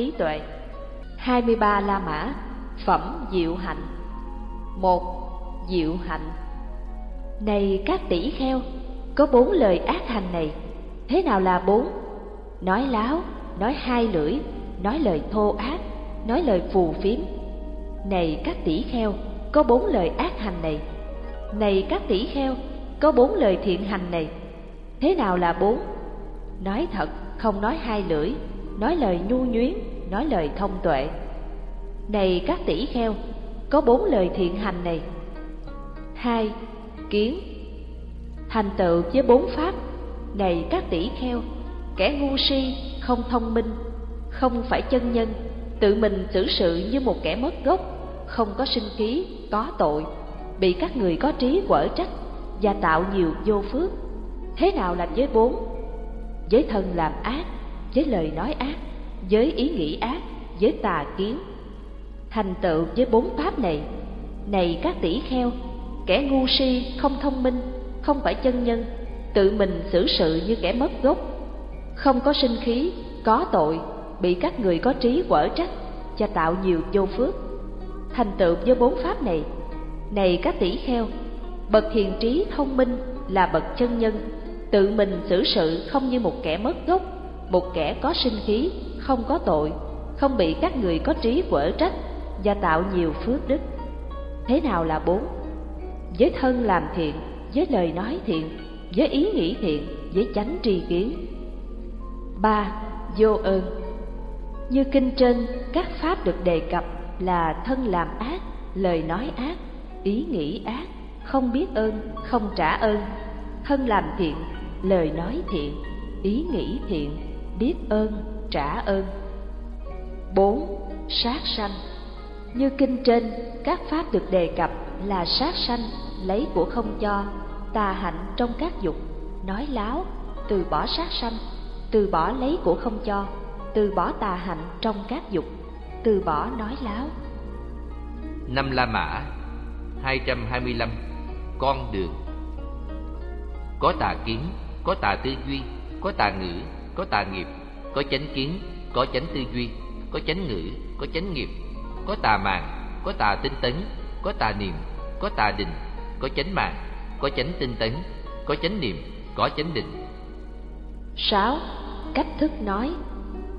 trí tuệ. 23 la mã. Phẩm diệu hạnh. Một, diệu hạnh. Này các tỷ kheo, có bốn lời ác hành này. Thế nào là bốn? Nói láo, nói hai lưỡi, nói lời thô ác, nói lời phù phiếm. Này các tỷ kheo, có bốn lời ác hành này. Này các tỷ kheo, có bốn lời thiện hành này. Thế nào là bốn? Nói thật, không nói hai lưỡi nói lời nhu nhuyến, nói lời thông tuệ. Này các tỷ kheo, có bốn lời thiện hành này. Hai, kiến. Thành tựu với bốn pháp. Này các tỷ kheo, kẻ ngu si, không thông minh, không phải chân nhân, tự mình xử sự như một kẻ mất gốc, không có sinh khí, có tội, bị các người có trí quở trách và tạo nhiều vô phước. Thế nào làm với bốn? Với thân làm ác với lời nói ác, với ý nghĩ ác, với tà kiến. Thành tựu với bốn pháp này này các tỷ kheo, kẻ ngu si, không thông minh, không phải chân nhân, tự mình xử sự như kẻ mất gốc. Không có sinh khí, có tội, bị các người có trí quở trách và tạo nhiều vô phước. Thành tựu với bốn pháp này này các tỷ kheo, bậc hiền trí thông minh là bậc chân nhân, tự mình xử sự không như một kẻ mất gốc một kẻ có sinh khí, không có tội, không bị các người có trí quở trách và tạo nhiều phước đức. Thế nào là bốn? Với thân làm thiện, với lời nói thiện, với ý nghĩ thiện, với chánh tri kiến. Ba, vô ơn. Như kinh trên, các pháp được đề cập là thân làm ác, lời nói ác, ý nghĩ ác, không biết ơn, không trả ơn. Thân làm thiện, lời nói thiện, ý nghĩ thiện biết ơn, trả ơn. Bốn, sát sanh. Như kinh trên, các pháp được đề cập là sát sanh lấy của không cho, tà hạnh trong các dục, nói láo, từ bỏ sát sanh, từ bỏ lấy của không cho, từ bỏ tà hạnh trong các dục, từ bỏ nói láo. Năm la mã 225 con đường. Có tà kiến, có tà tư duy, có tà ngữ có tà nghiệp, có chánh kiến, có chánh tư duy, có chánh ngữ, có chánh nghiệp, có tà mạng có tà tinh tấn, có tà niệm, có tà định, có chánh mạng, có chánh tinh tấn, có chánh niệm, có chánh định. Sáu, cách thức nói.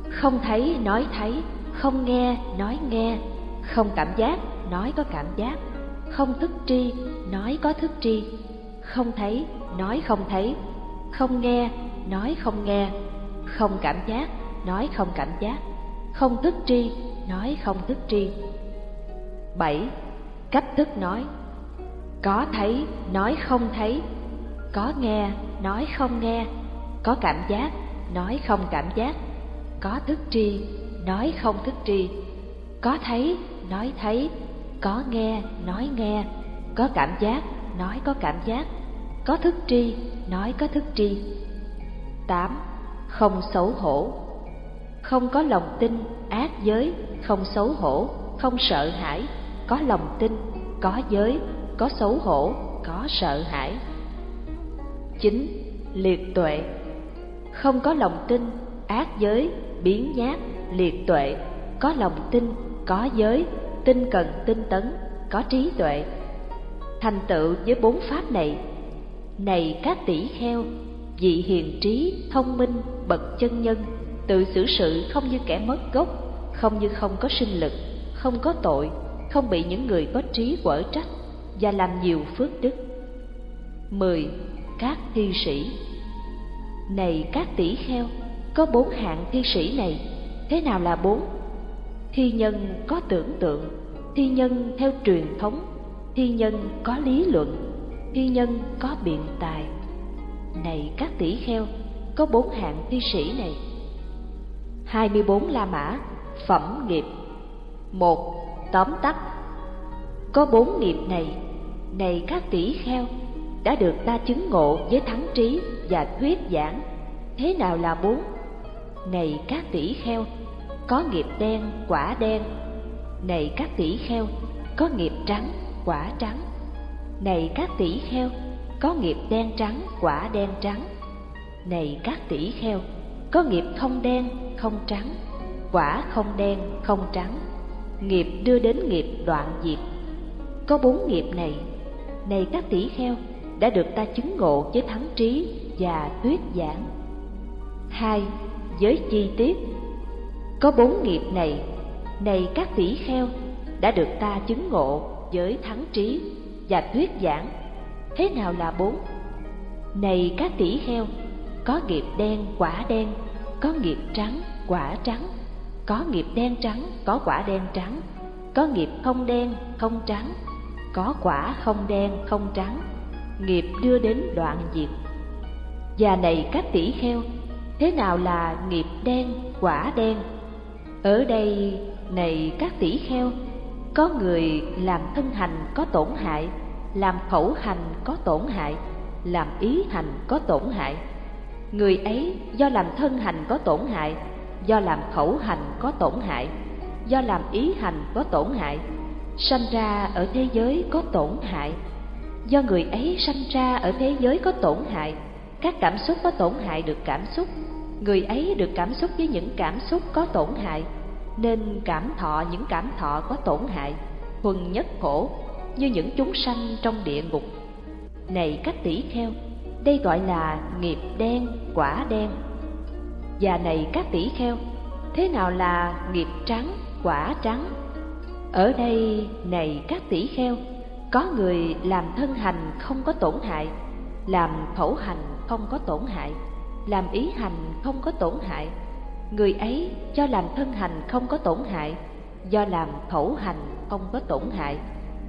Không thấy, nói thấy, không nghe, nói nghe. Không cảm giác, nói có cảm giác. Không thức tri, nói có thức tri. Không thấy, nói không thấy. Không nghe, nói không nghe không cảm giác, nói không cảm giác. Không thức tri, nói không thức tri. Bảy, cách thức nói. Có thấy, nói không thấy. Có nghe, nói không nghe. Có cảm giác, nói không cảm giác. Có thức tri, nói không thức tri. Có thấy, nói thấy. Có nghe, nói nghe. Có cảm giác, nói có cảm giác. Có thức tri, nói có thức tri. Tám không xấu hổ. Không có lòng tin, ác giới, không xấu hổ, không sợ hãi. Có lòng tin, có giới, có xấu hổ, có sợ hãi. Chín liệt tuệ. Không có lòng tin, ác giới, biến nhát, liệt tuệ. Có lòng tin, có giới tinh cần tinh tấn, có trí tuệ. Thành tựu với bốn pháp này. Này các tỷ kheo, vị hiền trí, thông minh bậc chân nhân, tự xử sự không như kẻ mất gốc, không như không có sinh lực, không có tội, không bị những người có trí quở trách và làm nhiều phước đức. Mười, các thi sĩ. Này các tỷ kheo, có bốn hạng thi sĩ này, thế nào là bốn? Thi nhân có tưởng tượng, thi nhân theo truyền thống, thi nhân có lý luận, thi nhân có biện tài. Này các tỷ kheo có bốn hạng thi sĩ này. Hai mươi bốn la mã, phẩm nghiệp. Một, tóm tắt. Có bốn nghiệp này này các tỷ kheo, đã được ta chứng ngộ với thắng trí và thuyết giảng. Thế nào là bốn? Này các tỷ kheo, có nghiệp đen, quả đen. Này các tỷ kheo, có nghiệp trắng, quả trắng. Này các tỷ kheo, có nghiệp đen trắng, quả đen trắng này các tỷ kheo, có nghiệp không đen, không trắng, quả không đen, không trắng. Nghiệp đưa đến nghiệp đoạn diệt. Có bốn nghiệp này. Này các tỷ kheo, đã được ta chứng ngộ với thắng trí và thuyết giảng. Hai, giới chi tiết. Có bốn nghiệp này. Này các tỷ kheo, đã được ta chứng ngộ với thắng trí và thuyết giảng. Thế nào là bốn? Này các tỷ kheo có nghiệp đen, quả đen. Có nghiệp trắng, quả trắng. Có nghiệp đen trắng, có quả đen trắng. Có nghiệp không đen, không trắng. Có quả không đen, không trắng. Nghiệp đưa đến đoạn diệt. Và này các tỷ kheo, thế nào là nghiệp đen, quả đen? Ở đây, này các tỷ kheo, có người làm thân hành có tổn hại, làm khẩu hành có tổn hại, làm ý hành có tổn hại người ấy do làm thân hành có tổn hại, do làm khẩu hành có tổn hại, do làm ý hành có tổn hại, sanh ra ở thế giới có tổn hại. Do người ấy sanh ra ở thế giới có tổn hại, các cảm xúc có tổn hại được cảm xúc. Người ấy được cảm xúc với những cảm xúc có tổn hại, nên cảm thọ những cảm thọ có tổn hại huần nhất khổ, như những chúng sanh trong địa ngục. Này các tỷ kheo đây gọi là nghiệp đen, quả đen. Và này các tỷ kheo, thế nào là nghiệp trắng, quả trắng? Ở đây này các tỷ kheo, có người làm thân hành không có tổn hại, làm khẩu hành không có tổn hại, làm ý hành không có tổn hại. Người ấy do làm thân hành không có tổn hại, do làm khẩu hành không có tổn hại,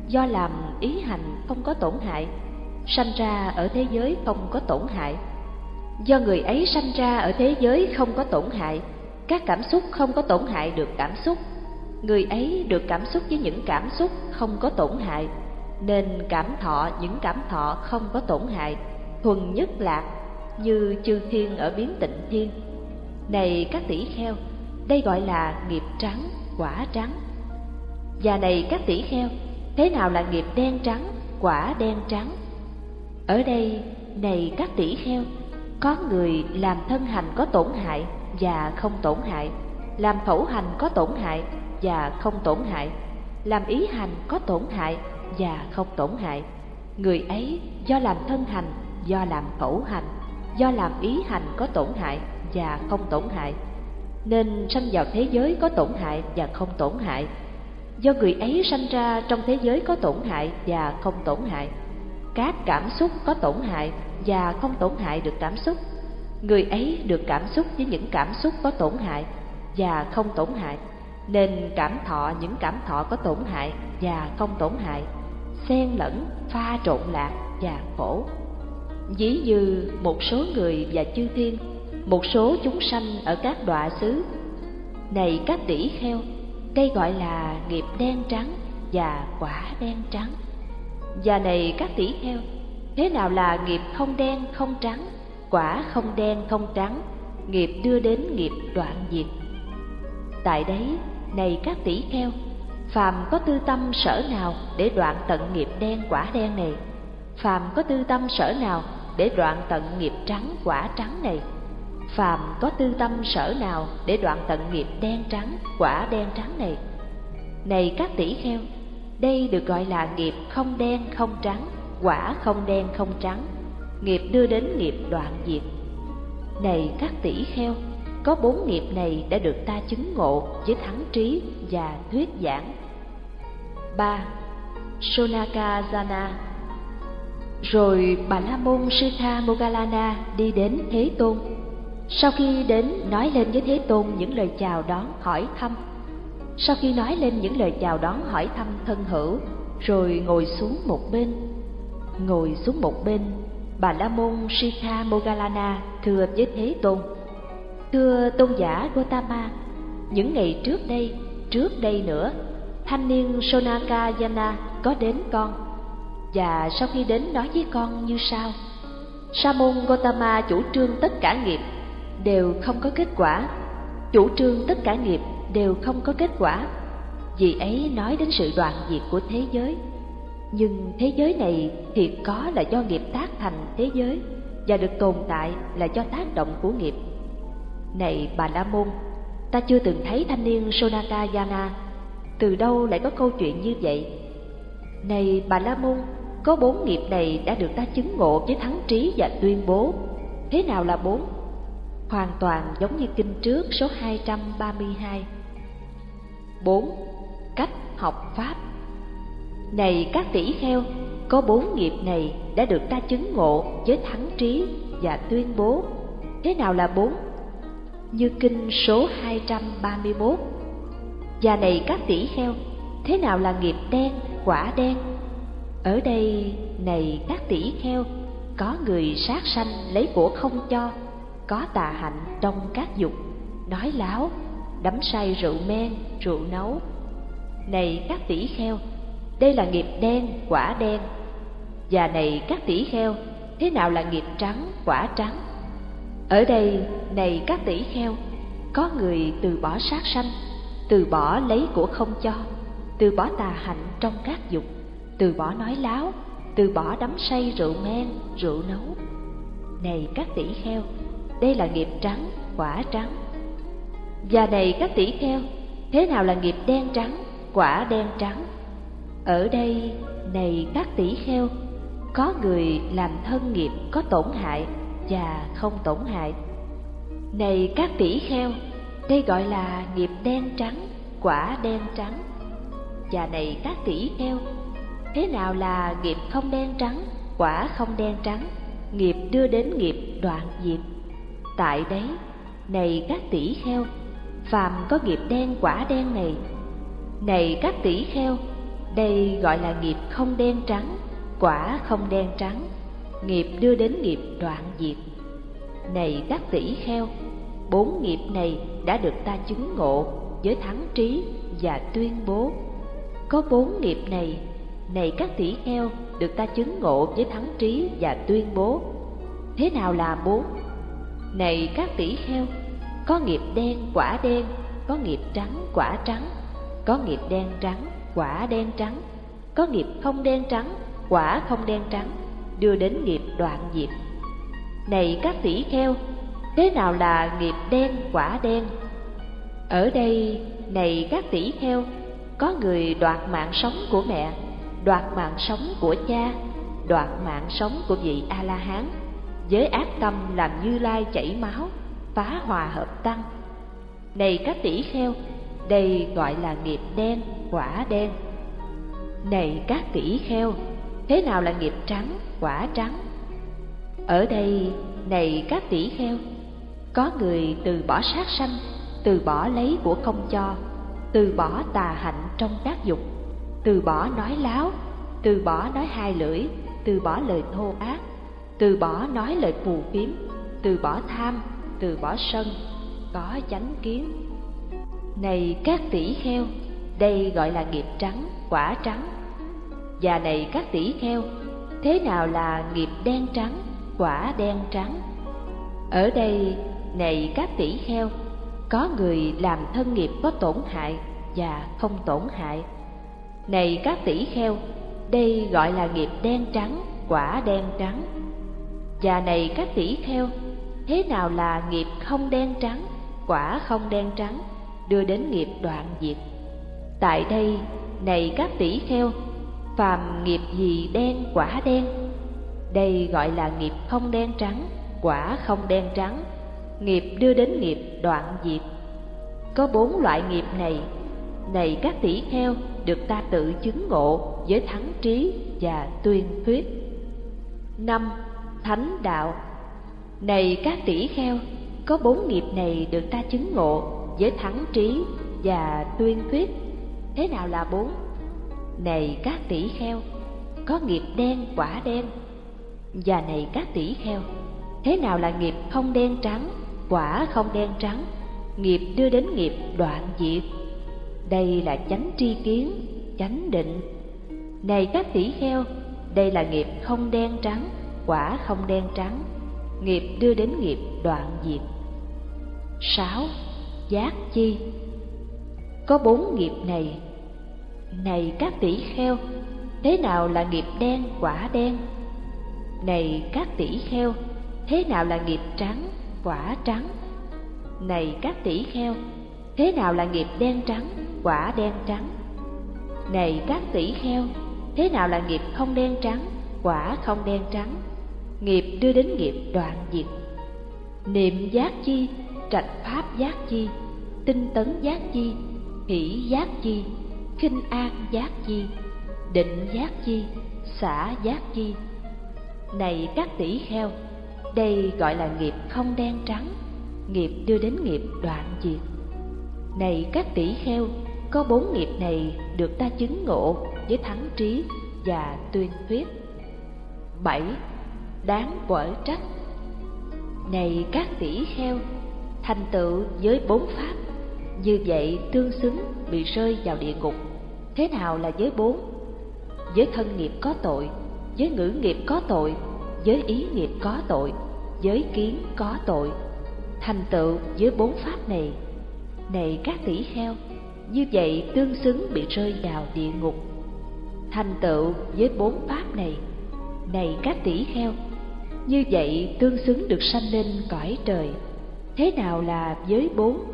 do làm ý hành không có tổn hại sanh ra ở thế giới không có tổn hại. Do người ấy sanh ra ở thế giới không có tổn hại, các cảm xúc không có tổn hại được cảm xúc. Người ấy được cảm xúc với những cảm xúc không có tổn hại, nên cảm thọ những cảm thọ không có tổn hại, thuần nhất lạc như chư thiên ở biến tịnh thiên. Này các tỷ kheo, đây gọi là nghiệp trắng, quả trắng. Và này các tỷ kheo, thế nào là nghiệp đen trắng, quả đen trắng? Ở đây, này các tỷ kheo, có người làm thân hành có tổn hại và không tổn hại, làm khẩu hành có tổn hại và không tổn hại, làm ý hành có tổn hại và không tổn hại. Người ấy do làm thân hành, do làm khẩu hành, do làm ý hành có tổn hại và không tổn hại. Nên sanh vào thế giới có tổn hại và không tổn hại. Do người ấy sanh ra trong thế giới có tổn hại và không tổn hại các cảm xúc có tổn hại và không tổn hại được cảm xúc. Người ấy được cảm xúc với những cảm xúc có tổn hại và không tổn hại, nên cảm thọ những cảm thọ có tổn hại và không tổn hại, xen lẫn, pha trộn lạc và khổ. Ví như một số người và chư thiên, một số chúng sanh ở các đọa xứ. Này các tỷ kheo, đây gọi là nghiệp đen trắng và quả đen trắng và này các tỷ heo thế nào là nghiệp không đen không trắng, quả không đen không trắng, nghiệp đưa đến nghiệp đoạn diệt? Tại đấy, này các tỷ heo phàm có tư tâm sở nào để đoạn tận nghiệp đen quả đen này? Phàm có tư tâm sở nào để đoạn tận nghiệp trắng quả trắng này? Phàm có tư tâm sở nào để đoạn tận nghiệp đen trắng quả đen trắng này? Này các tỷ kheo đây được gọi là nghiệp không đen không trắng, quả không đen không trắng. Nghiệp đưa đến nghiệp đoạn diệt. Này các tỷ kheo, có bốn nghiệp này đã được ta chứng ngộ với thắng trí và thuyết giảng. Ba sonaka jana rồi bà la môn sư tha mogalana đi đến thế tôn. Sau khi đến, nói lên với thế tôn những lời chào đón hỏi thăm sau khi nói lên những lời chào đón hỏi thăm thân hữu rồi ngồi xuống một bên. Ngồi xuống một bên bà la môn Sitha Mogalana thưa với Thế Tôn. Thưa tôn giả Gotama Những ngày trước đây, trước đây nữa Thanh niên Sonaka Yana có đến con. Và sau khi đến nói với con như sau. Sa môn Gotama chủ trương tất cả nghiệp đều không có kết quả. Chủ trương tất cả nghiệp đều không có kết quả Vì ấy nói đến sự đoạn diệt của thế giới nhưng thế giới này thiệt có là do nghiệp tác thành thế giới và được tồn tại là do tác động của nghiệp này bà la môn ta chưa từng thấy thanh niên Sonaka Yana, từ đâu lại có câu chuyện như vậy? Này bà La Môn, có bốn nghiệp này đã được ta chứng ngộ với thắng trí và tuyên bố. Thế nào là bốn? Hoàn toàn giống như kinh trước số 232. 4. Cách học Pháp Này các tỷ kheo, có bốn nghiệp này đã được ta chứng ngộ với thắng trí và tuyên bố. Thế nào là bốn? Như kinh số 231. Và này các tỷ kheo, thế nào là nghiệp đen, quả đen? Ở đây, này các tỷ kheo, có người sát sanh lấy của không cho, có tà hạnh trong các dục, nói láo, đắm say rượu men, rượu nấu. Này các tỷ kheo, đây là nghiệp đen, quả đen. Và này các tỷ kheo, thế nào là nghiệp trắng, quả trắng? Ở đây, này các tỷ kheo, có người từ bỏ sát sanh, từ bỏ lấy của không cho, từ bỏ tà hạnh trong các dục, từ bỏ nói láo, từ bỏ đắm say rượu men, rượu nấu. Này các tỷ kheo, đây là nghiệp trắng, quả trắng. Và này các tỷ kheo, thế nào là nghiệp đen trắng, quả đen trắng? Ở đây, này các tỷ kheo, có người làm thân nghiệp có tổn hại và không tổn hại. Này các tỷ kheo, đây gọi là nghiệp đen trắng, quả đen trắng. Và này các tỷ kheo, thế nào là nghiệp không đen trắng, quả không đen trắng, nghiệp đưa đến nghiệp đoạn diệt. Tại đấy, này các tỷ kheo, phàm có nghiệp đen quả đen này. Này các tỷ kheo, đây gọi là nghiệp không đen trắng, quả không đen trắng, nghiệp đưa đến nghiệp đoạn diệt. Này các tỷ kheo, bốn nghiệp này đã được ta chứng ngộ với thắng trí và tuyên bố. Có bốn nghiệp này, này các tỷ kheo, được ta chứng ngộ với thắng trí và tuyên bố. Thế nào là bốn? Này các tỷ kheo, có nghiệp đen quả đen, có nghiệp trắng quả trắng, có nghiệp đen trắng quả đen trắng, có nghiệp không đen trắng quả không đen trắng, đưa đến nghiệp đoạn diệt. Này các tỷ kheo, thế nào là nghiệp đen quả đen? Ở đây, này các tỷ kheo, có người đoạt mạng sống của mẹ, đoạt mạng sống của cha, đoạt mạng sống của vị A-la-hán, với ác tâm làm như lai chảy máu, phá hòa hợp tăng. Này các tỷ kheo, đây gọi là nghiệp đen, quả đen. Này các tỷ kheo, thế nào là nghiệp trắng, quả trắng? Ở đây, này các tỷ kheo, có người từ bỏ sát sanh, từ bỏ lấy của không cho, từ bỏ tà hạnh trong tác dục, từ bỏ nói láo, từ bỏ nói hai lưỡi, từ bỏ lời thô ác, từ bỏ nói lời phù phiếm, từ bỏ tham, từ bỏ sân, có chánh kiến. Này các tỷ kheo, đây gọi là nghiệp trắng, quả trắng. Và này các tỷ kheo, thế nào là nghiệp đen trắng, quả đen trắng? Ở đây, này các tỷ kheo, có người làm thân nghiệp có tổn hại và không tổn hại. Này các tỷ kheo, đây gọi là nghiệp đen trắng, quả đen trắng. Và này các tỷ kheo, thế nào là nghiệp không đen trắng, quả không đen trắng, đưa đến nghiệp đoạn diệt. Tại đây, này các tỷ kheo, phàm nghiệp gì đen quả đen, đây gọi là nghiệp không đen trắng, quả không đen trắng, nghiệp đưa đến nghiệp đoạn diệt. Có bốn loại nghiệp này, này các tỷ kheo được ta tự chứng ngộ với thắng trí và tuyên thuyết. năm Thánh đạo này các tỷ kheo, có bốn nghiệp này được ta chứng ngộ với thắng trí và tuyên thuyết. Thế nào là bốn? Này các tỷ kheo, có nghiệp đen quả đen. Và này các tỷ kheo, thế nào là nghiệp không đen trắng, quả không đen trắng, nghiệp đưa đến nghiệp đoạn diệt. Đây là chánh tri kiến, chánh định. Này các tỷ kheo, đây là nghiệp không đen trắng, quả không đen trắng, nghiệp đưa đến nghiệp đoạn diệt. 6. Giác chi Có bốn nghiệp này. Này các tỷ kheo, thế nào là nghiệp đen quả đen? Này các tỷ kheo, thế nào là nghiệp trắng quả trắng? Này các tỷ kheo, thế nào là nghiệp đen trắng, quả đen trắng? Này các tỷ kheo, thế nào là nghiệp không đen trắng, quả không đen trắng? Nghiệp đưa đến nghiệp đoạn diệt. Niệm giác chi, trạch pháp giác chi, tinh tấn giác chi, hỷ giác chi, khinh an giác chi, định giác chi, xả giác chi. Này các tỷ kheo, đây gọi là nghiệp không đen trắng, nghiệp đưa đến nghiệp đoạn diệt. Này các tỷ kheo, có bốn nghiệp này được ta chứng ngộ với thắng trí và tuyên thuyết. Bảy, đáng quở trách. Này các tỷ kheo, thành tựu với bốn pháp, như vậy tương xứng bị rơi vào địa ngục. Thế nào là giới bốn? Giới thân nghiệp có tội, giới ngữ nghiệp có tội, giới ý nghiệp có tội, giới kiến có tội. Thành tựu với bốn pháp này này các tỷ kheo như vậy tương xứng bị rơi vào địa ngục thành tựu với bốn pháp này này các tỷ kheo như vậy tương xứng được sanh lên cõi trời. Thế nào là giới bốn?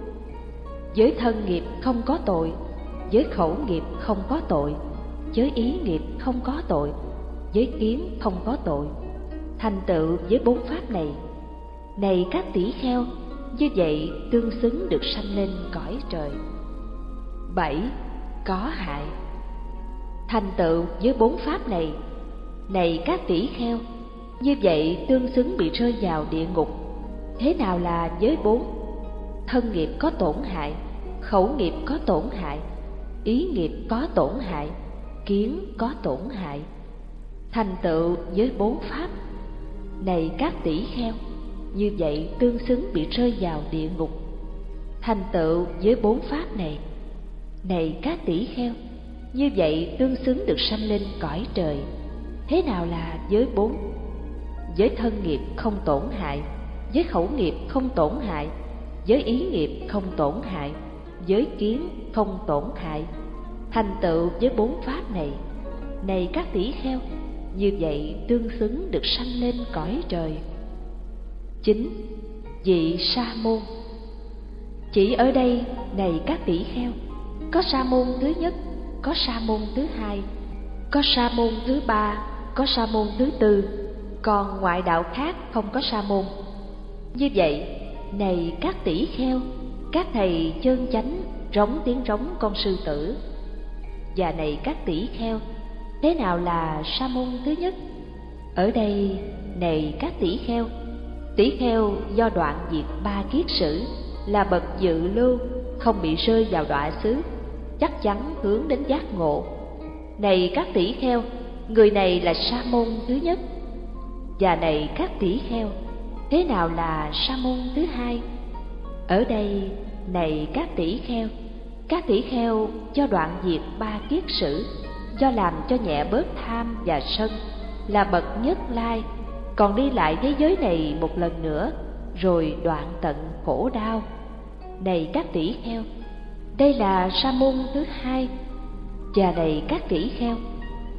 Giới thân nghiệp không có tội, giới khẩu nghiệp không có tội, giới ý nghiệp không có tội, giới kiến không có tội. Thành tựu với bốn pháp này. Này các tỷ kheo, như vậy tương xứng được sanh lên cõi trời. Bảy, có hại. Thành tựu với bốn pháp này. Này các tỷ kheo như vậy tương xứng bị rơi vào địa ngục. Thế nào là giới bốn? Thân nghiệp có tổn hại, khẩu nghiệp có tổn hại, ý nghiệp có tổn hại, kiến có tổn hại. Thành tựu với bốn pháp, này các tỷ kheo, như vậy tương xứng bị rơi vào địa ngục. Thành tựu với bốn pháp này này các tỷ kheo, như vậy tương xứng được sanh lên cõi trời. Thế nào là giới bốn? Giới thân nghiệp không tổn hại, giới khẩu nghiệp không tổn hại, giới ý nghiệp không tổn hại, giới kiến không tổn hại. Thành tựu với bốn pháp này này các tỷ kheo, như vậy tương xứng được sanh lên cõi trời. Chín vị sa môn. Chỉ ở đây, này các tỷ kheo, có sa môn thứ nhất, có sa môn thứ hai, có sa môn thứ ba, có sa môn thứ tư còn ngoại đạo khác không có sa môn. Như vậy, này các tỷ kheo, các thầy chân chánh rống tiếng rống con sư tử. Và này các tỷ kheo, thế nào là sa môn thứ nhất? Ở đây, này các tỷ kheo tỷ kheo do đoạn diệt ba kiết sử là bậc dự lưu, không bị rơi vào đọa xứ, chắc chắn hướng đến giác ngộ. Này các tỷ kheo, người này là sa môn thứ nhất và này các tỷ kheo. Thế nào là sa môn thứ hai? Ở đây này các tỷ kheo. Các tỷ kheo cho đoạn diệt ba kiết sử, do làm cho nhẹ bớt tham và sân, là bậc nhất lai. Còn đi lại thế giới này một lần nữa, rồi đoạn tận khổ đau. Này các tỷ kheo. Đây là sa môn thứ hai. Và này các tỷ kheo.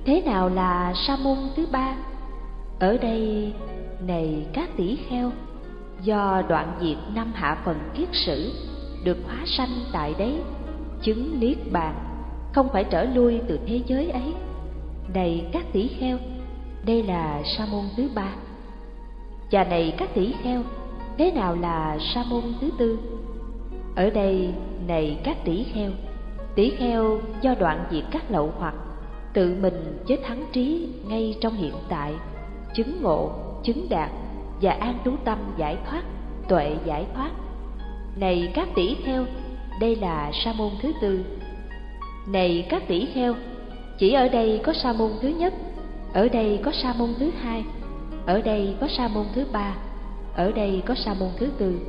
Thế nào là sa môn thứ ba? Ở đây, này các tỷ kheo do đoạn diệt năm hạ phần kiết sử, được hóa sanh tại đấy, chứng niết bàn, không phải trở lui từ thế giới ấy. Này các tỷ kheo đây là sa môn thứ ba. Và này các tỷ kheo thế nào là sa môn thứ tư? Ở đây, này các tỷ kheo tỷ kheo do đoạn diệt các lậu hoặc, tự mình với thắng trí ngay trong hiện tại chứng ngộ, chứng đạt và an trú tâm giải thoát, tuệ giải thoát. Này các tỷ kheo, đây là sa môn thứ tư. Này các tỷ kheo, chỉ ở đây có sa môn thứ nhất, ở đây có sa môn thứ hai, ở đây có sa môn thứ ba, ở đây có sa môn thứ tư.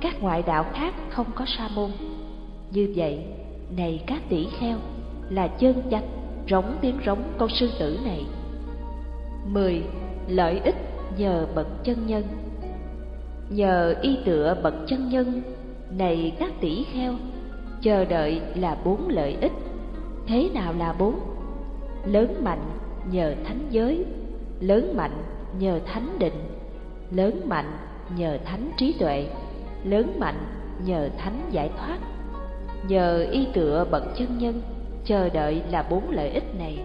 Các ngoại đạo khác không có sa môn. Như vậy, này các tỷ kheo, là chân chánh rống tiếng rống con sư tử này. Mười Lợi ích nhờ bậc chân nhân. Nhờ y tựa bậc chân nhân Này các tỷ kheo, Chờ đợi là bốn lợi ích. Thế nào là bốn? Lớn mạnh nhờ thánh giới, Lớn mạnh nhờ thánh định, lớn mạnh nhờ thánh trí tuệ, lớn mạnh nhờ thánh giải thoát. Nhờ y tựa bậc chân nhân, chờ đợi là bốn lợi ích này.